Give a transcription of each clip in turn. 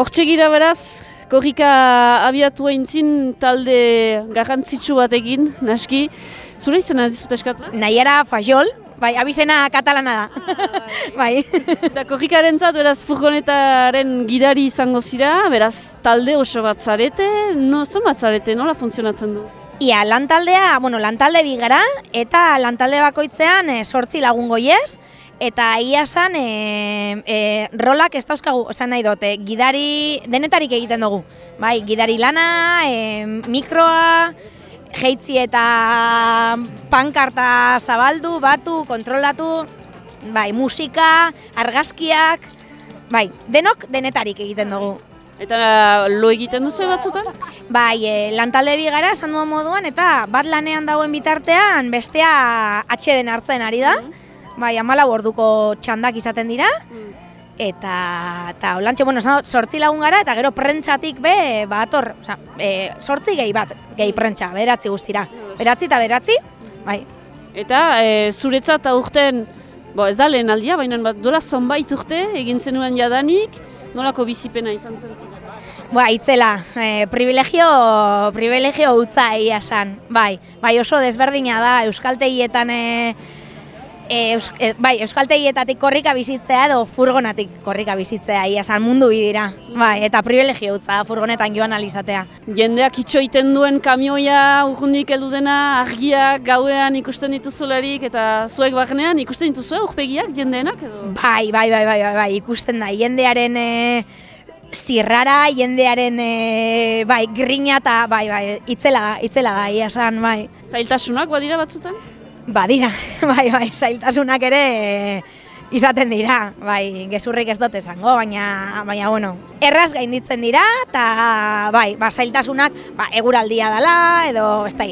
Hortxe gira beraz, korrika abiatu eintzin talde garrantzitsu batekin, naski. Zure izena ez dizut eskatu? Naiara Fajol, bai, abizena katalana da. bai. Eta korrikaren zat, beraz, furgonetaren gidari izango zira, beraz, talde oso bat zarete, no, zon bat zarete, nola funtzionatzen du? Ia, lantaldea, bueno, lantalde bigara, eta lantalde bakoitzean e, sortzi lagun goiez, eta ia esan e, e, rolak ez dauzkagu, esan nahi dute, gidari denetarik egiten dugu. Bai, gidari lana, e, mikroa, jeitzi eta pankarta zabaldu, batu, kontrolatu, bai, musika, argazkiak, bai, denok denetarik egiten dugu. Eta lo egiten duzu batzutan? Bai, e, lantalde bigara esan duan moduan, eta bat lanean dagoen bitartean bestea atxeden hartzen ari da. Bai, amala orduko txandak izaten dira. Eta, eta holantxe, bueno, sortzi lagun gara, eta gero prentsatik be, bat hor, oza, e, sortzi gehi bat, gehi prentsa, beratzi guztira. Beratzi eta beratzi, bai. Eta e, zuretzat aurten, bo ez da lehen aldia, baina bat dola zonbait urte egin zenuen jadanik, nolako bizipena izan zen zuen? Ba, itzela, e, privilegio, privilegio utza egia esan, bai. Bai, oso desberdina da, euskaltegietan e, e, eus, e, bai, euskaltegietatik korrika bizitzea edo furgonatik korrika bizitzea, ia esan mundu bidira. Bai, eta privilegio utza furgonetan joan alizatea. Jendeak itxoiten duen kamioia urrundik heldu dena, argiak gauean ikusten dituzularik eta zuek barnean ikusten dituzue urpegiak jendeenak edo? Bai, bai, bai, bai, bai, bai, ikusten da, jendearen e, zirrara, jendearen e, bai, grina eta bai, bai, itzela da, itzela da, ia esan, bai. Zailtasunak badira batzutan? Badira, bai, bai, zailtasunak ere e, izaten dira, bai, gezurrik ez dut esango, baina, baina, bueno, erraz gainditzen dira, eta, bai, ba, zailtasunak, ba, eguraldia dela, edo, ez da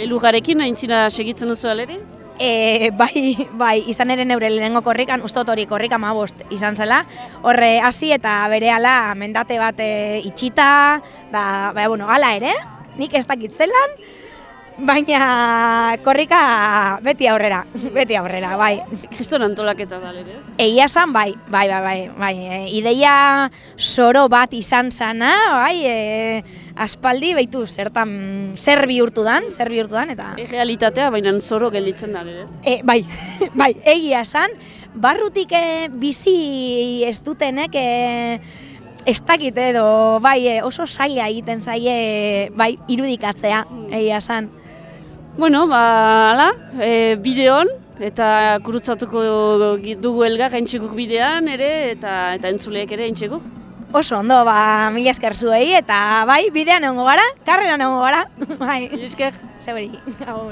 Elugarekin aintzina segitzen duzu aleri? E, bai, bai, izan ere neure lehenengo korrikan, uste hori korrika bost izan zela, horre hasi eta bere ala mendate bat e, itxita, da, bai, bueno, ala ere, nik ez dakit zelan, baina korrika beti aurrera, beti aurrera, bai. Kriston antolaketa da, ere? Egia esan, bai, bai, bai, bai, bai. E, ideia soro bat izan zana, bai, e, aspaldi, baitu, zertan, zer bihurtu dan, zer bihurtu dan, eta... E realitatea, baina zoro gelditzen da, ere? E, bai, bai, egia esan, barrutik e, bizi ez dutenek, e, ez dakit edo, bai, e, oso zaila egiten zaie, bai, irudikatzea, egia esan. Bueno, ba, ala, e, bideon, eta kurutzatuko dugu elgar gaintxegur bidean ere, eta eta entzuleek ere gaintxegur. Oso ondo, ba, mila esker zuei, eta bai, bidean egongo gara, karreran egongo gara, bai. Mila esker. Zeberi, agur.